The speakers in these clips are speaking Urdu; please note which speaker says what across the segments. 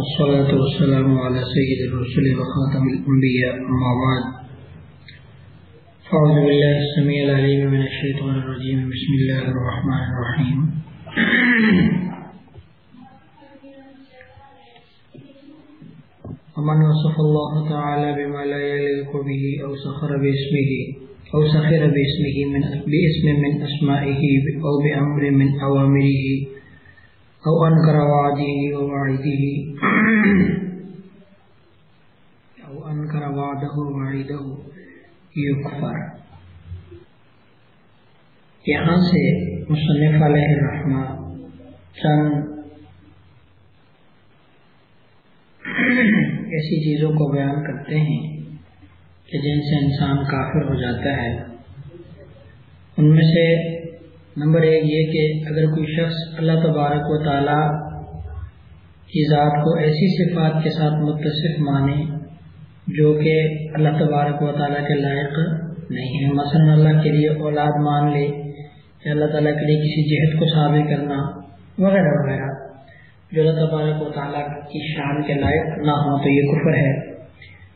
Speaker 1: والصلاة والسلام على سيد الرسل وخاتم الأنبياء، أما بعد. فأعوذ بالله السميع العليم من الشيطان الرجيم. بسم الله الرحمن الرحيم. ومن وصف الله تعالى بما لا يليق به أو سخر باسمه، أو سخر باسمه من باسم من أسمائه أو بأمر من أوامره أو أنكر وعده ووعيده أو أنكر وعده ووعيده يكفر یہاں سے مصنف علیہ الرحمہ چند ایسی چیزوں کو بیان کرتے ہیں کہ جن سے انسان کافر ہو جاتا ہے. ان میں سے نمبر ایک یہ کہ اگر کوئی شخص اللہ تبارک و تعالیٰ کی ذات کو ایسی صفات کے ساتھ متصف مانے جو کہ اللہ تبارک و تعالیٰ کے لائق نہیں ہے۔ مثلا اللہ کے لیے اولاد مان لے، یا اللہ تعالیٰ کے لیے کسی جہد کو ثابت کرنا وغیرہ وغیرہ جو اللہ تبارک و تعالیٰ کی شان کے لائق نہ ہو تو یہ کفر ہے۔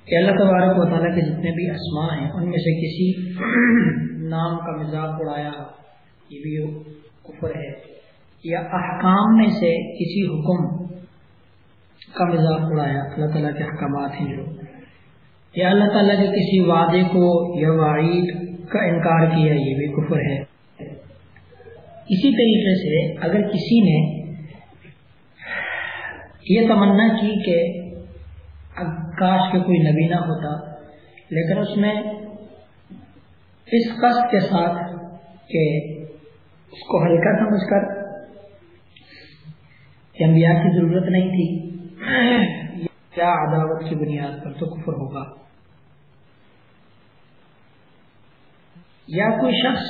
Speaker 1: کہ اللہ تبارک و تعالیٰ کے جتنے بھی اسماء ہیں، ان میں سے کسی نام کا مزاق اڑایا یہ بھی کفر ہے یا احکام میں سے کسی حکم کا مزاق اڑایا، اللہ تعالیٰ کے احکامات ہیں جو۔ یا اللہ تعالیٰ کے کسی وعدے کو یا وعید کا انکار کیا، یہ بھی کفر ہے۔ اسی طریقے سے اگر کسی نے یہ تمنا کی کہ کاش کے کوئی نبی نہ ہوتا، لیکن اس میں اس قصد کے ساتھ کہ اس کو ہلکا سمجھ کر۔ انبیاء کی ضرورت نہیں تھی۔ کیا عداوت کی بنیاد پر تو کفر ہوگا؟ یا کوئی شخص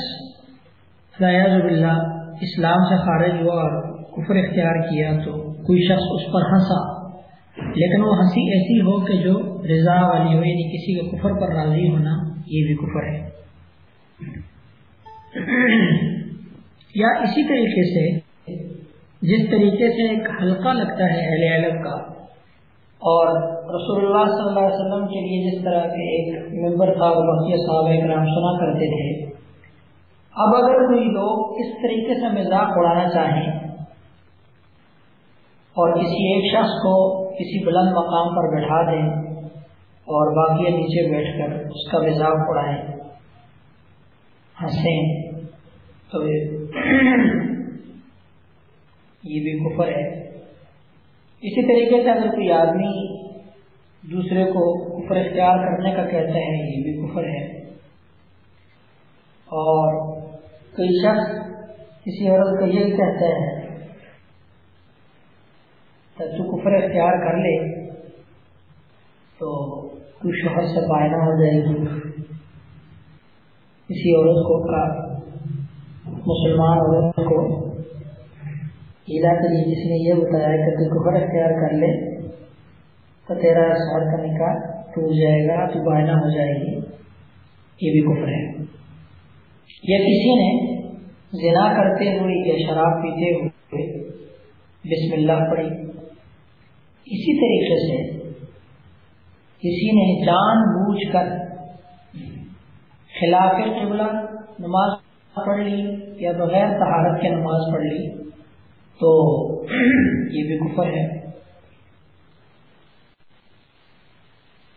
Speaker 1: اللہ اسلام سے خارج ہوا اور کفر اختیار کیا تو کوئی شخص اس پر ہنسا، لیکن وہ ہنسی ایسی ہو کہ جو رضا والی ہو یعنی کسی کے کفر پر راضی ہونا، یہ بھی کفر ہے۔ یا اسی طریقے سے جس طریقے سے ایک حلقہ لگتا ہے اہل علم کا، اور رسول اللہ صلی اللہ علیہ وسلم کے لیے جس طرح کے ایک ممبر تھا بقیہ صاحب اکرام سنا کرتے تھے۔ اب اگر کوئی لوگ اس طریقے سے مزاق اڑانا چاہیں اور کسی ایک شخص کو کسی بلند مقام پر بیٹھا دیں اور باقی نیچے بیٹھ کر اس کا مزاق اڑائیں، ہنسیں، تو یہ بھی کفر ہے۔ اسی طریقے سے اگر کوئی آدمی دوسرے کو کفر اختیار کرنے کا کہتا ہے، یہ بھی کفر ہے۔ اور کوئی شخص کسی عورت کو یہ کہتا ہے تو کفر اختیار کر لے، تو تو شوہر سے پائنا ہو جائے گی۔ کسی عورت کو کا مسلمان عورت کو ہیلا کے لیے جس نے یہ بتایا کہ تو کفر اختیار کر لے، تو تیرا شوہر کا نکاح ٹوٹ جائے گا، تو بائنا ہو جائے گی۔ یہ بھی کفر ہے۔ یا کسی نے زنا کرتے ہوئے یا شراب پیتے ہوئے بسم اللہ پڑھی۔ اسی طریقے سے کسی نے جان بوجھ کر خلاف قبلہ نماز پڑھ لی یا بغیر طہارت کے نماز پڑھ لی، تو یہ بھی کفر ہے۔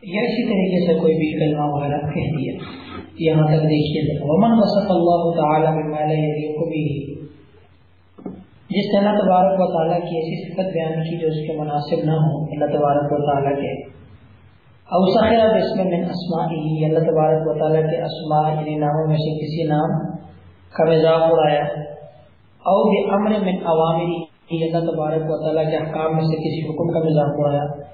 Speaker 1: یا اسی طریقے سے کوئی بھی کلمہ وغیرہ کہہ دیا۔ یہاں تک دیکھیے، ومن وصف اللہ تعالیٰ کو بھی جس نے اللہ تبارک و تعالیٰ کی ایسی صفت بیان کی جو اس کے مناسب نہ ہو، اللہ تبارک و تعالیٰ کے۔ اوسخر بسم من اسماء ہی اللہ تبارک و تعالیٰ کے اسماء یعنی ناموں میں سے کسی نام کا مزاق اڑایا او بھی امر من عوامری اللہ تبارک و تعالیٰ کے احکام میں سے کسی حکم کا مزاق اڑایا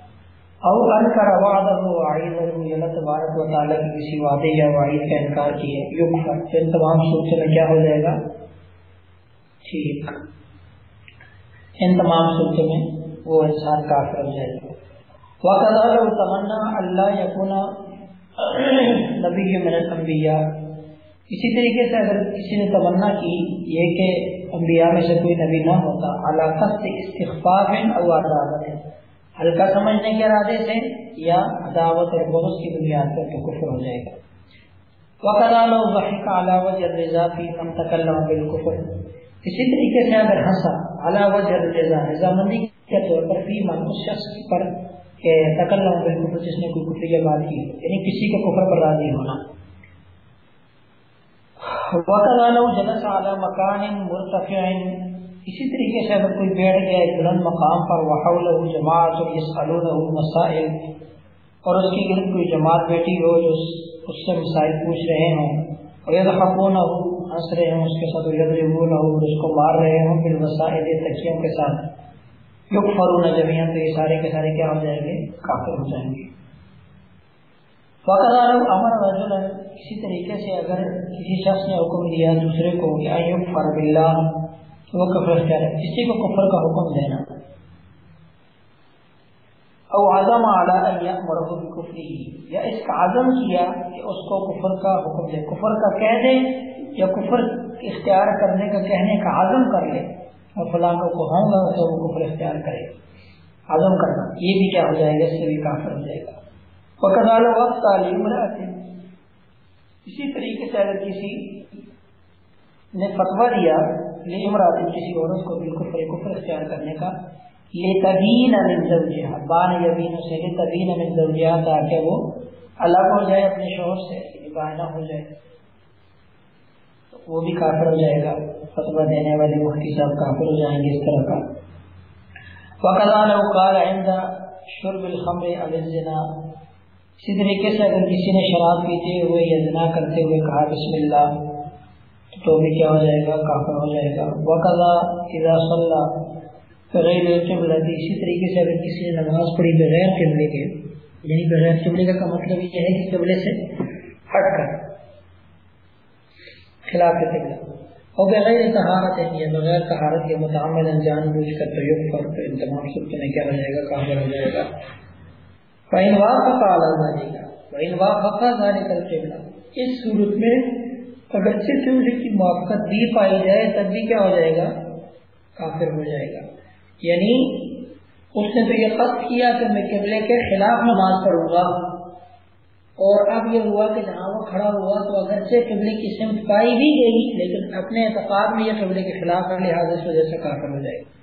Speaker 1: او ان کا وعدہ وعید اللہ تبارک و تعالیٰ کے کسی وعدے یا وعید کا انکار کیے۔ یکفر پھر تمام صورتوں میں کیا ہو جائے گا؟ ٹھیک۔ ان تمام صورتوں میں وہ انسان کافر ہو جائے گا۔ وقت تمنا اللہ یقون نبی من الانبیاء۔ اسی طریقے سے اگر کسی نے تمنا کی یہ کہ انبیاء میں سے کوئی نبی نہ ہوتا علاقت سے استغفار ہے او عدالت ہے؟ ہلکا سمجھنے کے ارادے سے یا عداوت اور بغض کی بنیاد پر تو کفر ہو جائے گا؟ اسی طریقے سے اگر ہنسا علاوہ رضامندی کے طور پر فی من، اس شخص پر تکلم بالکفر، جس نے کوئی کفری بات کی یعنی کسی کو کفر پر راضی ہونا۔ وقت جلس اعلیٰ مکان مرتفع اسی طریقے سے اگر کوئی بیٹھ گیا ایک بلند مقام پر وحول جماعت اور یسالون مسائل اور اس کی گرد کوئی جماعت بیٹھی ہو جو اس سے مسائل پوچھ رہے ہوں اور یہ خفون ہو ہنس رہے ہوں، اس کے ساتھ یدربون ہو اس کو مار رہے ہوں پھر وسائل تکیوں کے ساتھ۔ یق فرون جمیاں تو یہ سارے کے سارے کیا ہو جائیں گے؟ کافر ہو جائیں گے۔ وقت امر رجل اسی طریقے سے اگر کسی شخص نے حکم دیا دوسرے کو یا یق فرب اللہ وہ کفر اختیار ہے۔ کسی کو کفر کا حکم دینا۔ او عظم اعلیٰ مرحو کفری یا اس کا عزم کیا کہ اس کو کفر کا حکم دے۔ کفر کا کہہ دے یا کفر اختیار کرنے کا کہنے کا عزم کر لے۔ اور فلاں کو کہوں گا تو وہ کفر اختیار کرے۔ عزم کرنا، یہ بھی کیا ہو جائے گا؟ اس سے بھی کافر ہو جائے گا۔ وہ وقت تعلیم اسی طریقے سے اگر کسی نے فتوا دیا لمرات کسی عورت کو بالکل بالکفر کفر اختیار کرنے کا، لتبین من زوجها بان یبین سے لے لتبین من زوجها تاکہ وہ الگ ہو جائے اپنے شوہر سے یعنی بانہ ہو جائے۔ تو وہ بھی کافر ہو جائے گا فتوا دینے والے مفتی صاحب کافر ہو جائیں گے اس طرح کا۔ وقضا لو قال عند شرب الخمر او الزنا اسی طریقے سے اگر کسی نے شراب پیتے ہوئے یا زنا کرتے ہوئے کہا بسم اللہ، تو بھی کیا ہو جائے گا؟ کافر ہو جائے گا۔ وقضا اذا صلى غیر قبلہ اسی طریقے سے اگر کسی نے نماز پڑھی بغیر قبلے کے یعنی بغیر قبلے کا مطلب یہ ہے کہ قبلے سے ہٹ کر خلاف قبلہ۔ اور بغیر طہارت یعنی ہے بغیر طہارت کے متعمل انجان بوجھ کر تیب پر تو ان تمام صورتوں میں کیا ہو جائے گا؟ کافر ہو جائے گا۔ فَإِنْ وَافَقَ عَلَى ذَلِكَ وَإِنْ وَافَقَ ذَلِكَ الْقِبْلَةِ۔ اس صورت میں اگر صرف کی موافقت بھی پائی جائے، تب بھی کیا ہو جائے گا؟ کافر ہو جائے گا۔ یعنی اس نے تو یہ قصد کیا کہ میں قبلے کے خلاف نماز پڑھوں گا۔ اور اب یہ ہوا کہ جہاں وہ کھڑا ہوا تو اگرچہ قبلے کی سمت پائی بھی گئی، لیکن اپنے اعتقاد میں یہ قبلے کے خلاف ہے، لہٰذا اس وجہ سے کافر ہو جائے گا۔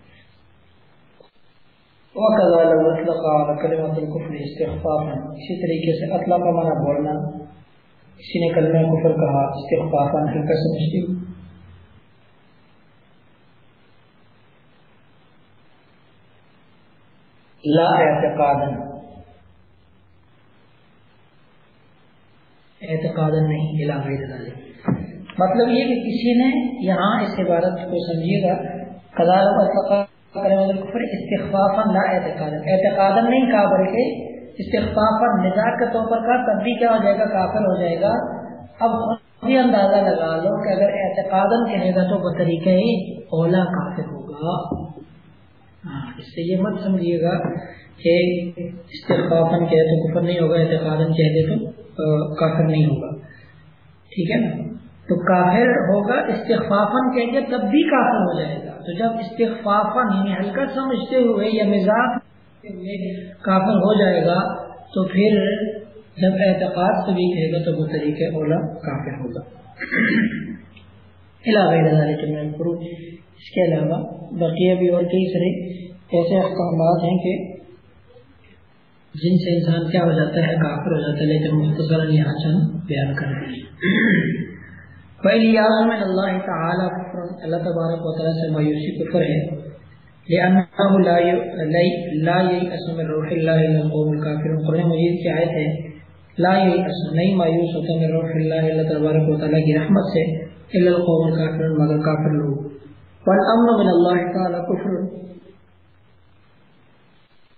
Speaker 1: اسی طریقے سے اطلاع کا مانا بولنا کسی نے کلمہ کفر کہا اس کے ہلکا سمجھتی لا اعتقاد اعتقاد نہیں علاقہ مطلب یہ کہ کسی نے یہاں اس عبارت کو سمجھیے گا کفر استخفافا لا اعتقاد اعتقاد نہیں کہا، بلکہ استخفاف پر نجات کے طور پر کر تب بھی کیا ہو جائے گا؟ کافر ہو جائے گا۔ اب بھی اندازہ لگا لو کہ اگر اعتقاد کہے گا تو بطریقہ ہی اولا کافر ہوگا۔ ہاں، اس سے یہ مت سمجھیے گا کہ استخفافن کہے تو کفر نہیں ہوگا اعتقاد کہہ دے تو کافر نہیں ہوگا۔ ٹھیک ہے نا؟ تو کافر ہوگا استخفافن کہیں گے، تب بھی کافر ہو جائے گا۔ تو جب استخفافن یعنی ہلکا سمجھتے ہوئے یا مزاج کافر ہو جائے گا، تو پھر جب اعتقاد سے بھی کہے گا، تو وہ طریقہ اولا کافر ہوگا۔ علاوہ اس کے علاوہ بقیہ بھی اور کئی سارے ایسے احکامات ہیں کہ جن سے انسان کیا ہو جاتا ہے، کافر ہو جاتا ہے، لیکن مختصر یہاں چند بیان کر رہے ہیں۔ پہلی اللہ تعالیٰ اللہ تبارک و تعالیٰ سے مایوسی کفر ہے لأنه لا لا ييأس من روح الله إلا القوم الكافرون قرآن مجید کی آیت ہے لا ييأس نہیں مایوس ہوتا من روح اللہ تبارک و تعالی کی رحمت سے الا القوم الكافرون مگر کافر لوگ من تعالی کفر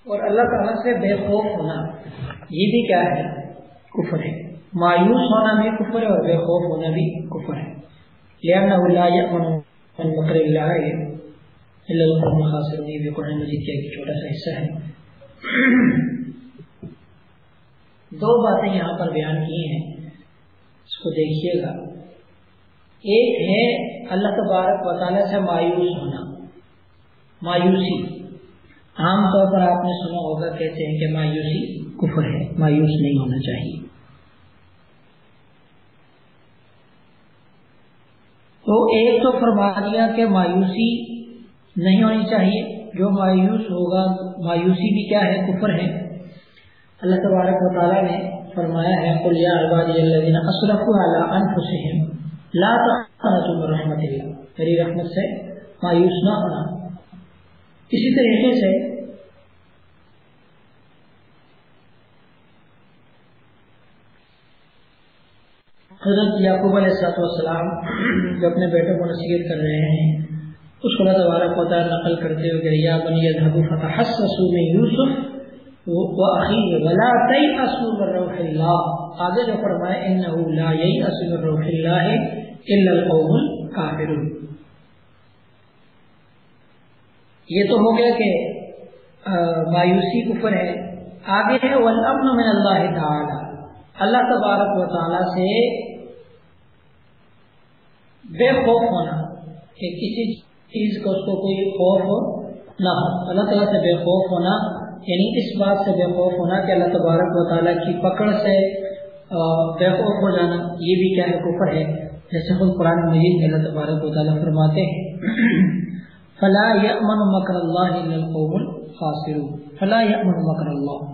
Speaker 1: اور اللہ تعالی سے بے خوف ہونا، یہ بھی کیا ہے؟ کفر ہے۔ مایوس ہونا بھی کفر ہے اور بے خوف ہونا بھی کفر ہے۔ لأنه لا يأمن من مکر اللہ قرآن مجید کا ایک چھوٹا سا حصہ ہے۔ دو باتیں یہاں پر بیان کی ہیں۔ اس کو دیکھیے گا۔ ایک ہے اللہ تبارک و تعالیٰ سے مایوس ہونا، مایوسی۔ عام طور پر آپ نے سنا ہوگا، کہتے ہیں کہ مایوسی کفر ہے، مایوس نہیں ہونا چاہیے۔ تو ایک تو فرما دیا کہ مایوسی نہیں ہونی چاہیے۔ جو مایوس ہوگا، مایوسی بھی کیا ہے؟ کفر ہے۔ اللہ تبارک و تعالیٰ نے فرمایا ہے لا رحمت اللہ۔ میری رحمت سے مایوس نہ ہونا۔ اسی طریقے سے حضرت یعقوب علیہ السلاط والسلام جو اپنے بیٹوں کو نصیحت کر رہے ہیں، اس کو اللہ تبارک و تعالیٰ نقل کرتے ہوئے یا بنی ذہب فتح میں یوسف ولا تيأسوا من روح الله آگے جو فرمائے انه لا ييأس من روح الله الا القوم الكافرون یہ تو ہو گیا کہ مایوسی کفر ہے۔ آگے ہے، والامن من اللہ تعالی. اللہ تبارک و تعالی سے بے خوف ہونا کہ کسی چیز کو اس کو کوئی خوف نہ ہو۔ اللہ تعالیٰ سے بے خوف ہونا یعنی اس بات سے بے خوف ہونا کہ اللہ تبارک و تعالیٰ کی پکڑ سے بے خوف ہو جانا، یہ بھی کیا ہے؟ کفر ہے۔ جیسے خود قرآن مجید میں اللہ تبارک و تعالیٰ فرماتے ہیں، فلا يأمن مكر الله إلا القوم الخاسرون۔ فلا يأمن مكر الله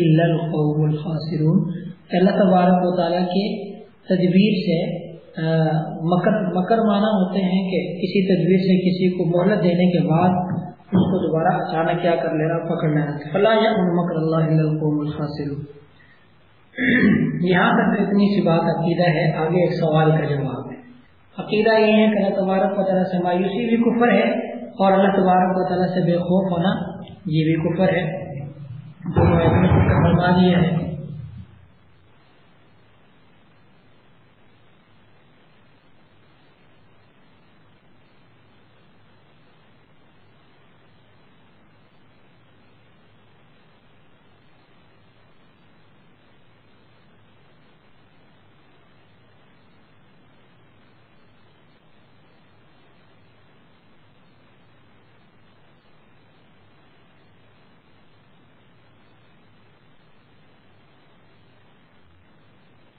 Speaker 1: إلا القوم الخاسرون۔ اللہ تبارک و تعالیٰ کے تدبیر سے مکر مکر معنی ہوتے ہیں کہ کسی تدبیر سے کسی کو مہلت دینے کے بعد اس کو دوبارہ اچانک کیا کر لینا، پکڑ لینا۔ فلا یأمن مکر اللہ الا یہاں تک اتنی سی بات عقیدہ ہے، آگے ایک سوال کا جواب ہے۔ عقیدہ یہ ہے کہ اللہ تبارک و تعالیٰ سے مایوسی بھی کفر ہے اور اللہ تبارک و تعالیٰ سے بے خوف ہونا یہ بھی کفر ہے۔ فرما دیا ہے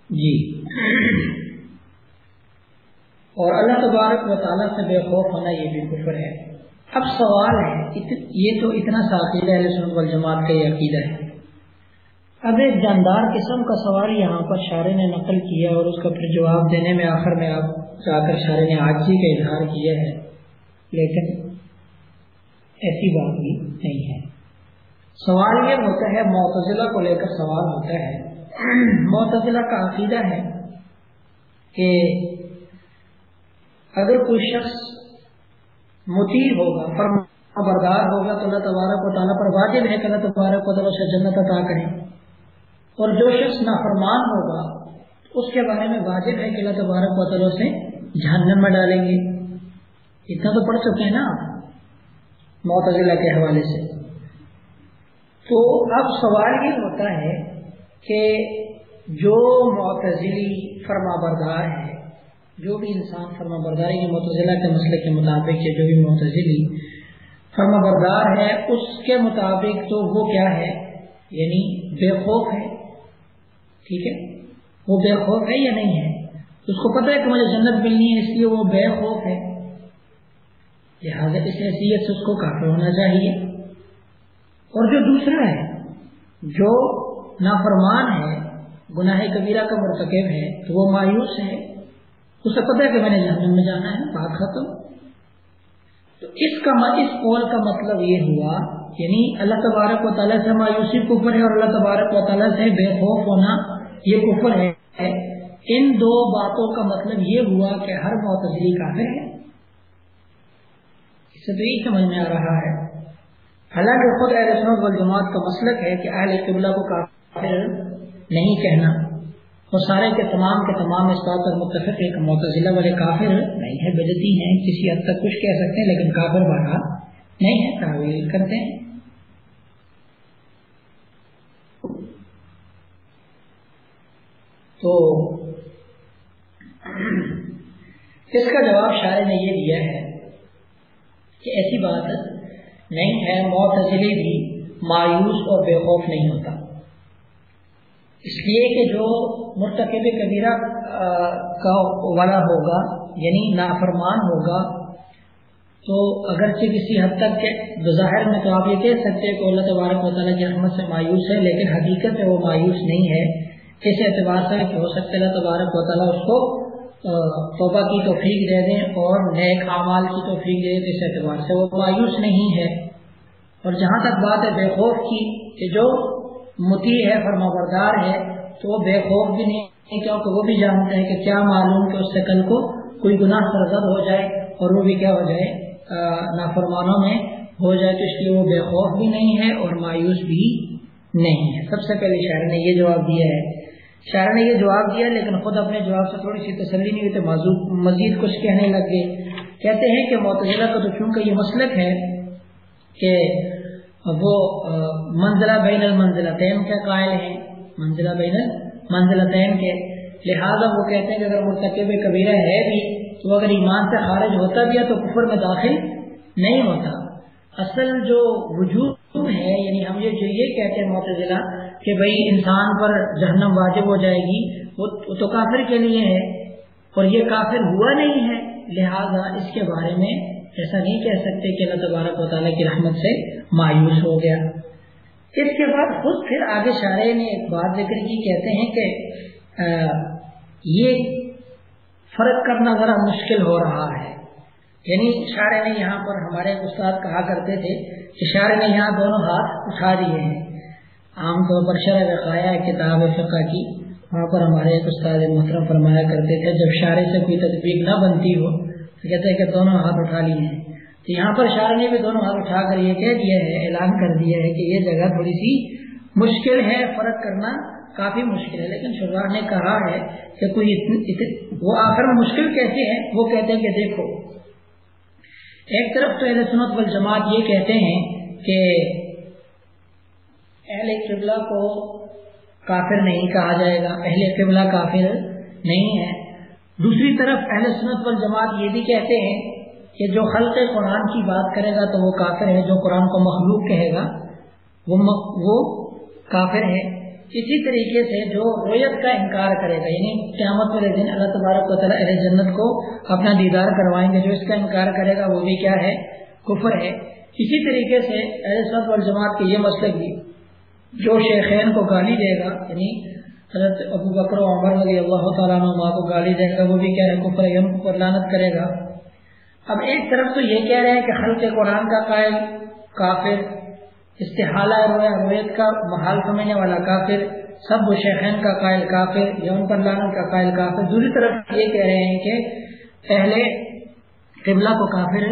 Speaker 1: جی اور اللہ تبارک و تعالیٰ سے بے خوف ہونا یہ بھی کفر ہے۔ اب سوال ہے یہ تو اتنا سا عقیدہ ہے سن والجماعت کا یہ عقیدہ ہے۔ اب ایک جاندار قسم کا سوال یہاں پر شارے نے نقل کیا اور اس کا پھر جواب دینے میں آخر میں آپ جا کر شارے نے آج کا اظہار کیا ہے۔ لیکن ایسی بات بھی نہیں ہے۔ سوال یہ ہوتا ہے، معتزلہ کو لے کر سوال ہوتا ہے۔ معتزلہ کا عقیدہ ہے کہ اگر کوئی شخص متی ہوگا، فرما بردار ہوگا، تو اللہ تبارک و تعالیٰ پر واجب ہے کہ اللہ تبارک و تعالیٰ سے جنت عطا کرے۔ اور جو شخص نافرمان ہوگا، اس کے بارے میں واجب ہے کہ اللہ تبارک و تعالیٰ سے جہنم میں ڈالیں گے۔ اتنا تو پڑھ چکے ہیں نا معتزلہ کے حوالے سے۔ تو اب سوال یہ ہوتا ہے کہ جو معتزلی فرما بردار ہے جو بھی انسان فرما بردار ہے متضلہ کے مسئلے کے مطابق یا جو بھی معتزلی فرما بردار ہے، اس کے مطابق تو وہ کیا ہے؟ یعنی بے خوف ہے۔ ٹھیک ہے؟ وہ بے خوف ہے یا نہیں ہے؟ اس کو پتہ ہے کہ مجھے جنت ملنی ہے، اس لیے وہ بے خوف ہے۔ لہٰذا اس حیثیت سے اس کو کافی ہونا چاہیے۔ اور جو دوسرا ہے، جو نافرمان ہے، گناہ کبیرہ کا مرتکب ہے، تو وہ مایوس ہے۔ اسے پتہ ہے کہ میں نے جہنم میں جانا ہے، بات ختم۔ تو اس کا اس قول کا مطلب یہ ہوا یعنی اللہ تبارک و تعالیٰ سے مایوسی کفر ہے اور اللہ تبارک و تعالیٰ سے بے خوف ہونا یہ کفر ہے۔ ان دو باتوں کا مطلب یہ ہوا کہ ہر معتدلی کافر ہے۔ اس سے تو یہی سمجھ میں آ رہا ہے۔ حالانکہ خود اہل سنت والجماعت کا مسلک ہے کہ اہل قبلہ کو کافر نہیں کہنا۔ وہ سارے کے تمام کے تمام اس بات پر متفق ہے کہ معتزلہ والے کافر نہیں ہے بجتی ہیں، کسی حد تک کچھ کہہ سکتے ہیں، لیکن کافر بارہ نہیں ہے، تعویل کرتے ہیں۔ تو اس کا جواب شاعر نے یہ دیا ہے کہ ایسی بات نہیں ہے معتزلی بھی مایوس اور بے خوف نہیں ہوتا۔ اس لیے کہ جو مرتکب کبیرہ کا والا ہوگا یعنی نافرمان ہوگا، تو اگرچہ کسی حد تک کے بظاہر میں تو آپ یہ کہہ سکتے کہ اللہ تبارک و تعالیٰ کی رحمت سے مایوس ہے، لیکن حقیقت میں وہ مایوس نہیں ہے۔ اس اعتبار سے کہ ہو سکتا ہے اللہ تبارک و تعالیٰ اس کو توبہ کی توفیق دے دیں اور نیک اعمال کی توفیق دے دیں، اس اعتبار سے وہ مایوس نہیں ہے۔ اور جہاں تک بات ہے بے خوف کی، کہ جو متی ہے فرما بردار ہے، تو وہ بے خوف بھی نہیں کیونکہ وہ بھی جانتے ہیں کہ کیا معلوم کہ اس سے کل کو کوئی گناہ سرزد ہو جائے اور وہ بھی کیا ہو جائے نافرمانوں میں ہو جائے، تو اس لیے وہ بے خوف بھی نہیں ہے اور مایوس بھی نہیں ہے۔ سب سے پہلے شاعر نے یہ جواب دیا ہے۔ شاعر نے یہ جواب دیا، لیکن خود اپنے جواب سے تھوڑی سی تسلی نہیں ہوئی تو مزید کچھ کہنے لگ گئے۔ کہتے ہیں کہ معتزلہ کا تو چونکہ یہ مسلک ہے کہ وہ منزلہ بین المنزلہ تین کے قائل ہیں۔ منزلہ بین المنزلہ تین کے۔ لہٰذا وہ کہتے ہیں کہ اگر مرتکب کبیرہ ہے بھی، تو اگر ایمان سے خارج ہوتا بھی ہے تو کفر میں داخل نہیں ہوتا۔ اصل جو وجود ہے یعنی ہم یہ جو یہ کہتے ہیں معتزلہ، کہ بھائی انسان پر جہنم واجب ہو جائے گی، وہ تو کافر کے لیے ہے، اور یہ کافر ہوا نہیں ہے۔ لہذا اس کے بارے میں ایسا نہیں کہہ سکتے کہ اللہ تبارک و تعالیٰ کی رحمت سے مایوس ہو گیا۔ اس کے بعد خود پھر آگے شاعر نے ایک بات ذکر کی، کہتے ہیں کہ یہ فرق کرنا ذرا مشکل ہو رہا ہے۔ یعنی شاعر نے یہاں پر ہمارے استاد کہا کرتے تھے کہ شاعر نے یہاں دونوں ہاتھ اٹھا دیے ہیں۔ عام طور پر شرح رقایا کتاب فقہ کی، وہاں پر ہمارے ایک استاد محترم فرمایا کرتے تھے، جب شاعر سے کوئی تدبیر نہ بنتی ہو تو کہتے ہیں کہ دونوں ہاتھ اٹھا لیے ہیں۔ تو یہاں پر شاعر نے بھی دونوں ہاتھ اٹھا کر یہ کہہ دیا ہے، اعلان کر دیا ہے کہ یہ جگہ تھوڑی سی مشکل ہے، فرق کرنا کافی مشکل ہے۔ لیکن شروع نے کہا ہے کہ کوئی وہ آخر مشکل کہتے ہیں، وہ کہتے ہیں کہ دیکھو۔ ایک طرف تو اہل سنت والجماعت یہ کہتے ہیں کہ اہل قبلہ کو کافر نہیں کہا جائے گا، اہل قبلہ کافر نہیں ہے۔ دوسری طرف اہل سنت والجماعت یہ بھی کہتے ہیں کہ جو خلق قرآن کی بات کرے گا تو وہ کافر ہے، جو قرآن کو مخلوق کہے گا، وہ وہ کافر ہے۔ اسی طریقے سے جو رویت کا انکار کرے گا یعنی قیامت والے دن اللہ تبارک و تعالیٰ اہل جنت کو اپنا دیدار کروائیں گے، جو اس کا انکار کرے گا، وہ بھی کیا ہے؟ کفر ہے۔ اسی طریقے سے اہل سب اور جماعت کے یہ مسئلہ بھی جو شیخین کو گالی دے گا یعنی حضرت ابو بکر و عمر رضی اللہ تعالیٰ ماں کو گالی دے گا وہ بھی کیا ہے کفر یم پر لانت کرے گا۔ اب ایک طرف تو یہ کہہ رہے ہیں کہ خلق قرآن کا قائل کافر، استحالہ رویت کا محال سمجھنے والا کافر، سب و شیخین کا قائل کافر، یوم پر لانت کا قائل کافر۔ دوسری طرف یہ کہہ رہے ہیں کہ پہلے قبلہ کو کافر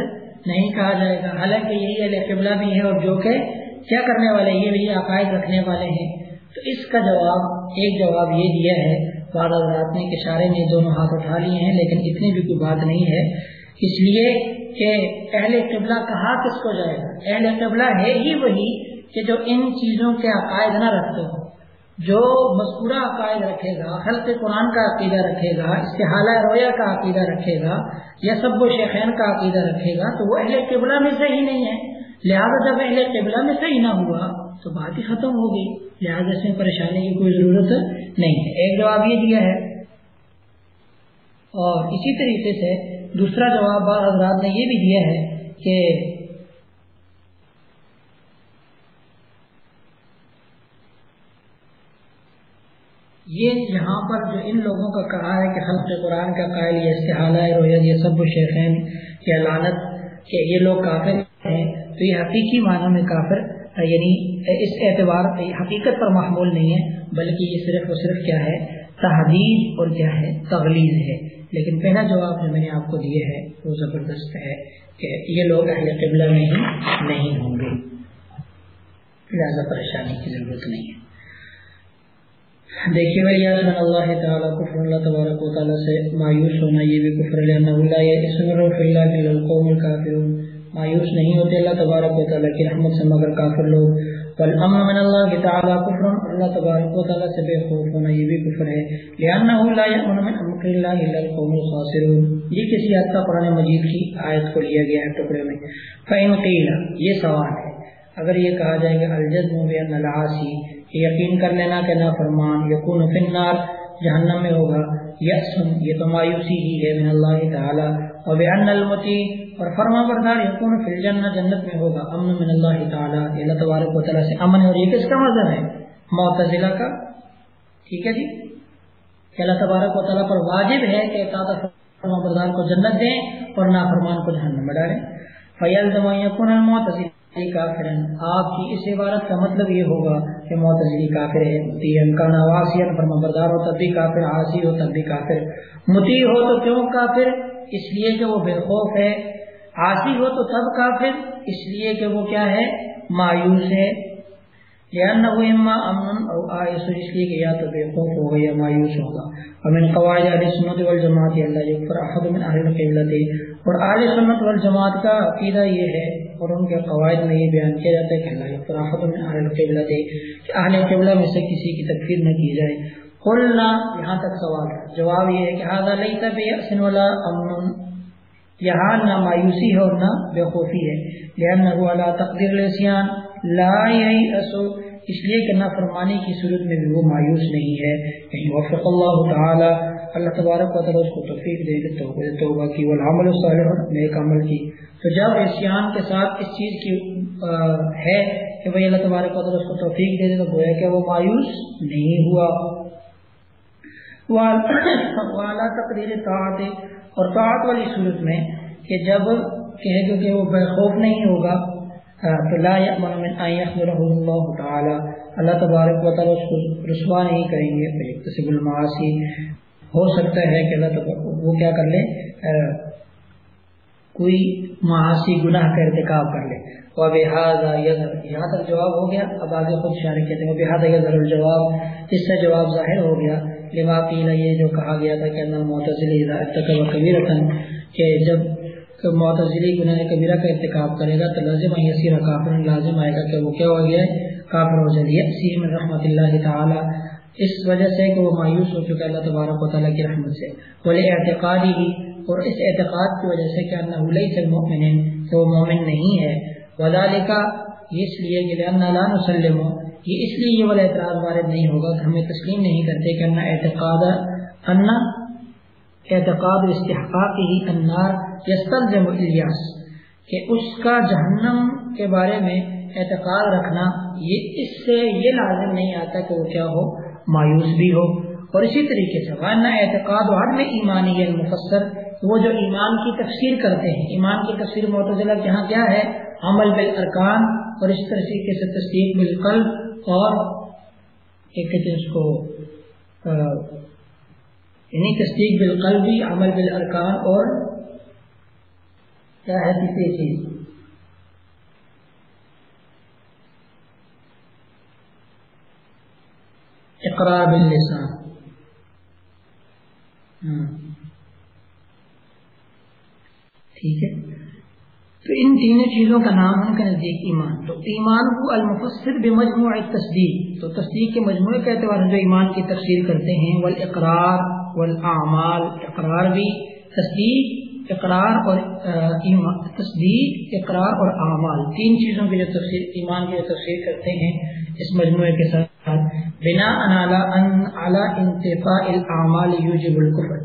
Speaker 1: نہیں کہا جائے گا۔ حالانکہ یہی اہل قبلہ بھی ہے اور جو کہ کیا کرنے والے یہ بھی عقائد رکھنے والے ہیں۔ تو اس کا جواب، ایک جواب یہ دیا ہے، بعد رات نے کہ شارے نے دونوں ہاتھ اٹھا لیے ہیں، لیکن اتنی بھی کوئی بات نہیں ہے۔ اس لیے کہ اہل قبلہ کہا کس کو جائے گا۔ اہل قبلہ ہے ہی وہی کہ جو ان چیزوں کے عقائد نہ رکھتے ہو جو مذکورہ عقائد رکھے گا خلق قرآن کا عقیدہ رکھے گا استحالہ رویا کا عقیدہ رکھے گا یا سب و شیخین کا عقیدہ رکھے گا، تو وہ اہل قبلہ میں صحیح نہیں ہے۔ لہٰذا جب اہل قبلہ میں صحیح نہ ہوا تو بات ہی ختم ہوگی لہٰذا سے پریشانی کی کوئی ضرورت نہیں ہے۔ ایک جواب یہ دیا ہے۔ اور اسی طریقے سے دوسرا جواب بعض حضرات نے یہ بھی دیا ہے کہ یہ یہاں پر جو ان لوگوں کا کہا ہے کہ خلق قرآن کا قائل یہ استحالہ رویت یہ سب شیخین یا لانت کہ یہ لوگ کافر تو یہ حقیقی معنی میں کافر یعنی اس اعتبار حقیقت پر محمول نہیں ہے، بلکہ یہ صرف اور صرف کیا ہے، تحدید اور کیا ہے تغلیز ہے۔ لیکن پہلا جواب جو میں نے آپ کو دیے ہے، وہ زبردست ہے کہ یہ لوگ اہل قبلہ میں ہی نہیں ہوں گے۔ لہٰذا پریشانی کی ضرورت نہیں ہے۔ دیکھیے بھائی یار اللہ تعالیٰ، کفر اللہ تبارک و تعالیٰ سے مایوس ہونا، یہ بھی کفر اللہ اس میں مایوس نہیں ہوتے، اللہ تبارک و تعالیٰ کی رحمت سے مگر کافر لوگ۔ والامن من اللہ تعالی کفر، اللہ تبارک و تعالی سے بے خوف ہونا یہ بھی کفر ہے۔ لانه لا يؤمن من امر الله الا القوم الخاسرون۔ یہ کسی حد کا قرآن مجید کی آیت کو لیا گیا ہے ٹکڑے میں۔ فإن قیل یہ سوال ہے۔ اگر یہ کہا جائے کہ الجزم بین العاصی یقین کر لینا کہ نافرمان، یکون فی النار، جہنم میں ہوگا۔ یسن یہ تو مایوسی ہی ہے من اللہ تعالی۔ و المتی اور فرما بردار یکون فی الجنہ جنت میں ہوگا، امن من اللہ تعالی اللہ تبارک و تعالی سے امن اور یہ کس کا مذہب ہے؟ معتزلہ کا۔ ٹھیک ہے جی؟ کہ اللہ تبارک و تعالی پر واجب ہے کہ اطاعت فرما بردار کو جنت دیں اور نافرمان کو جہنم میں ڈالیں۔ فیلزم یکون المعتزلہ کافر آپ کی اس عبارت کا مطلب یہ ہوگا کہ معتزلی کافر ہے، متی کا نواسین فرما بردار ہو تب بھی کافر، عاصی ہو تب بھی کافر۔ متی ہو تو کیوں کافر؟ اس لیے کہ وہ بے خوف ہے۔ عاصی ہو تو تب کافر، اس لیے کہ وہ کیا ہے؟ مایوس ہے۔ لأنه إما أمن أو آيس إسليك يا تبيقوف وهي مایوس ہوگا۔ ومن قواعد أهل السنة والجماعة ألا يكفر أحد من أهل القبلة۔ اور اہل سنت والجماعت کا عقیدہ یہ ہے اور ان کے قواعد میں یہ بیان کیا جاتا ہے کہ اللہ فراخت میں اہل قبلہ دے کہ اہل قبلہ میں سے کسی کی تکفیر نہ کی جائے۔ قلنا، یہاں تک سوال ہے۔ جواب یہ ہے کہ هذا ليس بيأس ولا امن یہاں نہ مایوسی ہے اور نہ بے خوفی ہے۔ لأنه على تقدیر الاسیان لا یئسو اس لیے کہ نافرمانی کی صورت میں بھی وہ مایوس نہیں ہے۔ کہیں وفق اللہ تعالی۔ اللہ تبارک و تعالی اس کو توفیق دے کہ توبہ توبہ کی۔ والعمل الصالح، نیک عمل کی۔ تو جب اسیان کے ساتھ اس چیز کی ہے کہ بھئی اللہ تبارک و تعالی اس کو توفیق دے دے تو گویا کہ وہ مایوس نہیں ہوا۔ والا تقریر طاعت اور طاعت والی صورت میں کہ جب کہے گا کہ وہ بے خوف نہیں ہوگا تو لا من اللہ تعالی۔ اللہ تبارک و تعالی اس کو رسوا نہیں کریں گے۔ فیکتسب المعاصی۔ ہو سکتا ہے کہ اللہ تبارک وہ کیا کر لے؟ کوئی معاصی گناہ کا ارتکاب کر لے۔ وبهذا يظهر یہاں تک جواب ہو گیا۔ اب آگے خود شارح کہتے ہیں وبهذا يظهر الجواب۔ اس سے جواب ظاہر ہو گیا۔ لما قیل یہ جو کہا گیا تھا کہ ان المعتزلی اذا ارتكب كبيرة کہ جب معتزلی گناہ کبیرہ کا ارتکاب کرے گا تو لازم یسیر کافر، لازم آئے گا کہ وہ کیا ہو گیا ہے؟ کافر ہو جائے گی من رحمت اللہ تعالی اس وجہ سے کہ وہ مایوس ہو چکا اللہ تبارک و تعالیٰ کی رحمت سے۔ بولے اعتقادی ہی اور اس اعتقاد کی وجہ سے کہ اللہ علیہ سے مومن کہ وہ مومن نہیں ہے۔ وذالکا، اس لیے کہ اللہ لا نسلم یہ اس لیے یہ والا اعتراض وارد نہیں ہوگا کہ ہمیں تسلیم نہیں کرتے کہ اللہ اعتقاد اللہ اعتقاد استحقاق ہی یستلزم الیاس، کہ اس کا جہنم کے بارے میں اعتقاد رکھنا، یہ اس سے یہ لازم نہیں آتا کہ وہ کیا ہو، مایوس بھی ہو۔ اور اسی طریقے سے ورنہ اعتقاد اور میں ایمانی ہے مفسر وہ جو ایمان کی تفسیر کرتے ہیں، ایمان کی تفسیر معتزلہ جہاں کیا ہے؟ عمل بالارکان، اور اس طریقے سے تصدیق بالقلب اور ایک اس کو یعنی تصدیق بالقلب بھی عمل بالارکان اور کیا ہے تیسری چیز؟ اقرار باللسان۔ ٹھیک ہے۔ تو ان تینوں چیزوں کا نام ان کے نزدیک ایمان. تو ایمان کو المفسر بمجموع تصدیق تو تصدیق کے مجموعے کے اعتبار جو ایمان کی تفسیر کرتے ہیں والاقرار والاعمال اقرار بھی تصدیق، اقرار اور تصدیق، اقرار اور اعمال. تین چیزوں کی جو تفسیر، ایمان کی جو تفسیر کرتے ہیں اس مجموعے کے ساتھ. بنا اعلی انتفاع الاعمال یوجب الکفر.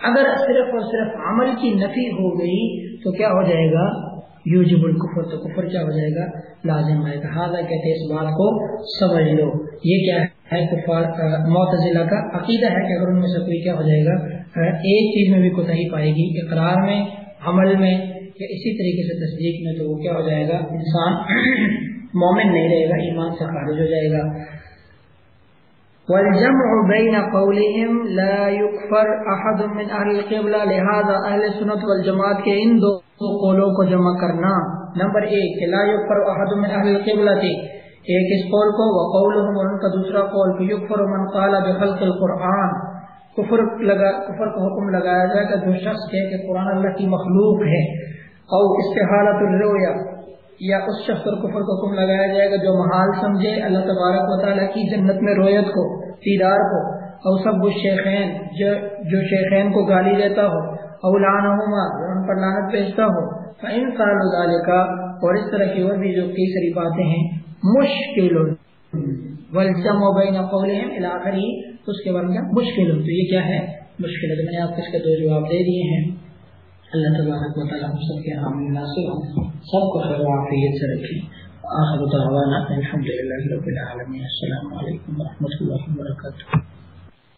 Speaker 1: اگر صرف اور صرف عمل کی نفی ہو گئی تو کیا ہو جائے گا؟ یوجب الکفر تو کفر کیا ہو جائے گا؟ لازم آئے گا۔ حاضر کہتے اس بات کو سمجھ لو۔ یہ کیا ہے کفار؟ معتزلہ کا عقیدہ ہے کہ اگر ان میں سے کوئی کیا ہو جائے گا؟ ایک چیز میں بھی کوتا ہی پائے گی۔ اقرار میں، عمل میں یا اسی طریقے سے تصدیق میں تو وہ کیا ہو جائے گا؟ انسان مومن نہیں رہے گا، ایمان سے خارج ہو جائے گا۔ والجمع بين قولهم لا يكفر احد من اهل القبلہ لہذا اہل سنت والجماعت کے ان دو قولوں کو جمع کرنا۔ نمبر ایک لا یکفر احد من اہل القبلہ ایک اس قول کو وقولهم اور ان کا دوسرا قول کہ یکفر من قال بخلق القرآن۔ کفر لگا کفر کو حکم لگایا جائے کہ جو شخص کہے کہ قرآن اللہ کی مخلوق ہے او استحالت الرؤیا یا اس شخص پر کفر کو حکم لگایا جائے گا جو محال سمجھے اللہ تبارک و تعالیٰ کی جنت میں رویت کو دیدار کو او سب شیخین جو, جو شیخین کو گالی دیتا ہو۔ اولانہما جو ان پر لعنت بھیجتا ہو، فإن قالوا ذلك، اور اس طرح کی اور بھی جو کئی ساری باتیں ہیں، مشکل ولجم و بین قولہم اس کے بارے میں مشکل، تو یہ کیا ہے؟ مشکل ہے، تو میں نے آپ کو اس کے دو جواب دے دیے ہیں۔ اللہ تبارک و تعالیٰ ہم سب کے حامی ناصر ہوں۔ سب کو خیر وعافیت سے رکھیں۔ آخر دعوانا الحمد للہ رب العالمین۔ السلام علیکم ورحمۃ اللہ وبرکاتہ۔